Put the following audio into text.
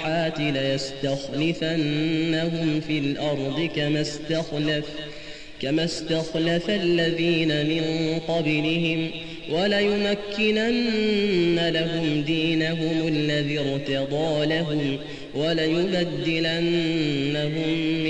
الصالحات ليستخلفنهم في الأرض كما استخلف كما استخلف الذين من قبلهم وليمكنن لهم دينهم الذي ارتضى لهم وليبدلنهم من